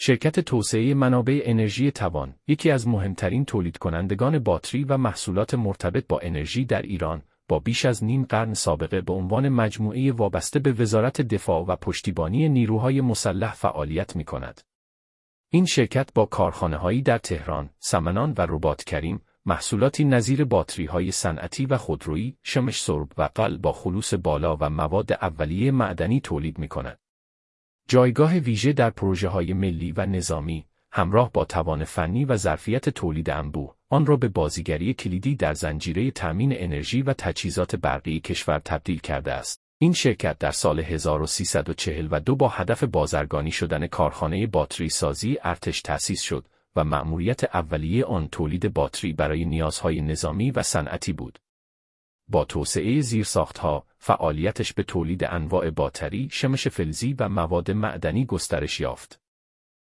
شرکت توسعه منابع انرژی توان، یکی از مهمترین تولید کنندگان باتری و محصولات مرتبط با انرژی در ایران، با بیش از نیم قرن سابقه به عنوان مجموعه وابسته به وزارت دفاع و پشتیبانی نیروهای مسلح فعالیت می کند. این شرکت با کارخانه‌هایی در تهران، سمنان و رباط کریم، محصولاتی نظیر های صنعتی و خودرویی، شمش سرب و قل با خلوص بالا و مواد اولیه معدنی تولید می کند. جایگاه ویژه در پروژه های ملی و نظامی، همراه با توان فنی و ظرفیت تولید انبوه، آن را به بازیگری کلیدی در زنجیره تأمین انرژی و تجهیزات برقی کشور تبدیل کرده است. این شرکت در سال 1342 با هدف بازرگانی شدن کارخانه باتری سازی ارتش تأسیس شد و مأموریت اولیه آن تولید باتری برای نیازهای نظامی و صنعتی بود. با توسعه زیرساختها، فعالیتش به تولید انواع باتری، شمش فلزی و مواد معدنی گسترش یافت.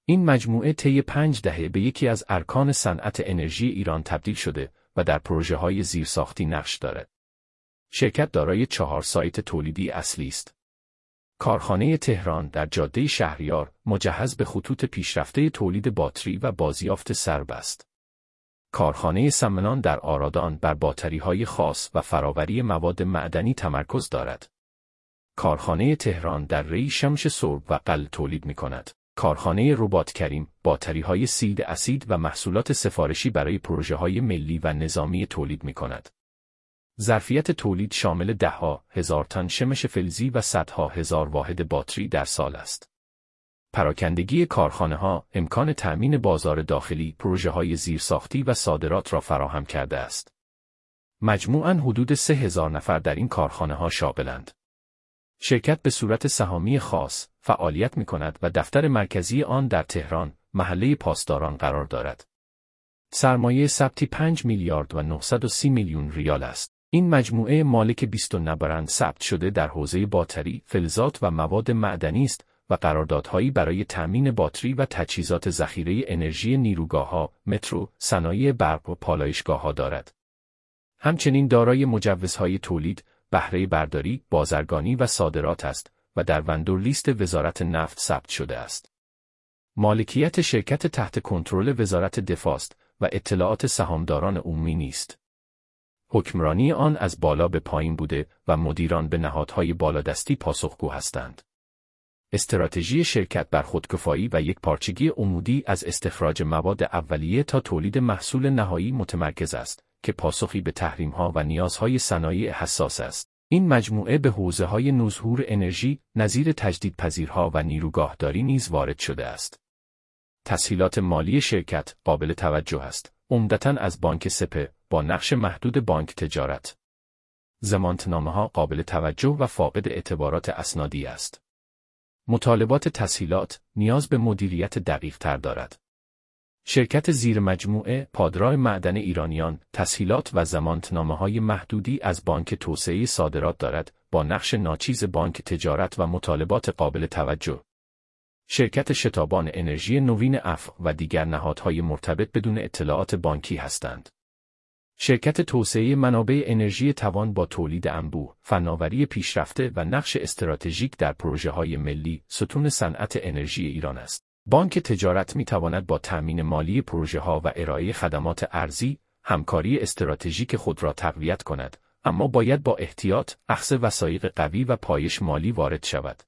این مجموعه طی پنج دهه به یکی از ارکان صنعت انرژی ایران تبدیل شده و در پروژه های زیرساختی نقش دارد. شرکت دارای چهار سایت تولیدی اصلی است. کارخانه تهران در جاده شهریار مجهز به خطوط پیشرفته تولید باتری و بازیافت سرب است. کارخانه سمنان در آرادان بر باتری های خاص و فراوری مواد معدنی تمرکز دارد. کارخانه تهران در ری شمش سرب و قل تولید می کند. کارخانه ربات کریم باتری های سیلد اسید و محصولات سفارشی برای پروژه های ملی و نظامی تولید می کند. ظرفیت تولید شامل دهها هزار تن شمش فلزی و صدها هزار واحد باتری در سال است. پراکندگی کارخانه ها امکان تأمین بازار داخلی پروژه های زیرساختی و صادرات را فراهم کرده است. مجموعاً حدود سه هزار نفر در این کارخانه ها شاغلند. شرکت به صورت سهامی خاص فعالیت می کند و دفتر مرکزی آن در تهران، محله پاسداران قرار دارد. سرمایه ثبتی 5 میلیارد و 930 میلیون ریال است. این مجموعه مالک 29 برند ثبت شده در حوزه باتری، فلزات و مواد معدنی است و قراردادهایی برای تأمین باتری و تجهیزات ذخیره انرژی نیروگاهها، مترو، صنایع برق و پالایشگاهها دارد. همچنین دارای مجوزهای تولید، بهره برداری، بازرگانی و صادرات است و در وندور لیست وزارت نفت ثبت شده است. مالکیت شرکت تحت کنترل وزارت دفاع است و اطلاعات سهامداران عمومی نیست. حکمرانی آن از بالا به پایین بوده و مدیران به نهادهای بالادستی پاسخگو هستند. استراتژی شرکت بر خودکفایی و یک پارچگی عمودی از استخراج مواد اولیه تا تولید محصول نهایی متمرکز است که پاسخی به تحریم‌ها و نیازهای صنایع حساس است. این مجموعه به حوزه های نظهور انرژی، نظیر تجدیدپذیرها و نیروگاهداری نیز وارد شده است. تسهیلات مالی شرکت قابل توجه است. عمدتا از بانک سپه با نقش محدود بانک تجارت. زمانتنامه ها قابل توجه و فاقد اعتبارات اسنادی است. مطالبات تسهیلات نیاز به مدیریت دقیق تر دارد. شرکت زیر مجموعه پادرای معدن ایرانیان تسهیلات و زمانتنامه های محدودی از بانک توسعه صادرات دارد با نقش ناچیز بانک تجارت و مطالبات قابل توجه. شرکت شتابان انرژی نوین اف و دیگر نهادهای مرتبط بدون اطلاعات بانکی هستند. شرکت توسعه منابع انرژی توان با تولید انبوه، فناوری پیشرفته و نقش استراتژیک در پروژه های ملی، ستون صنعت انرژی ایران است. بانک تجارت می تواند با تأمین مالی پروژه ها و ارائه خدمات ارزی، همکاری استراتژیک خود را تقویت کند، اما باید با احتیاط، اخذ وسایق قوی و پایش مالی وارد شود.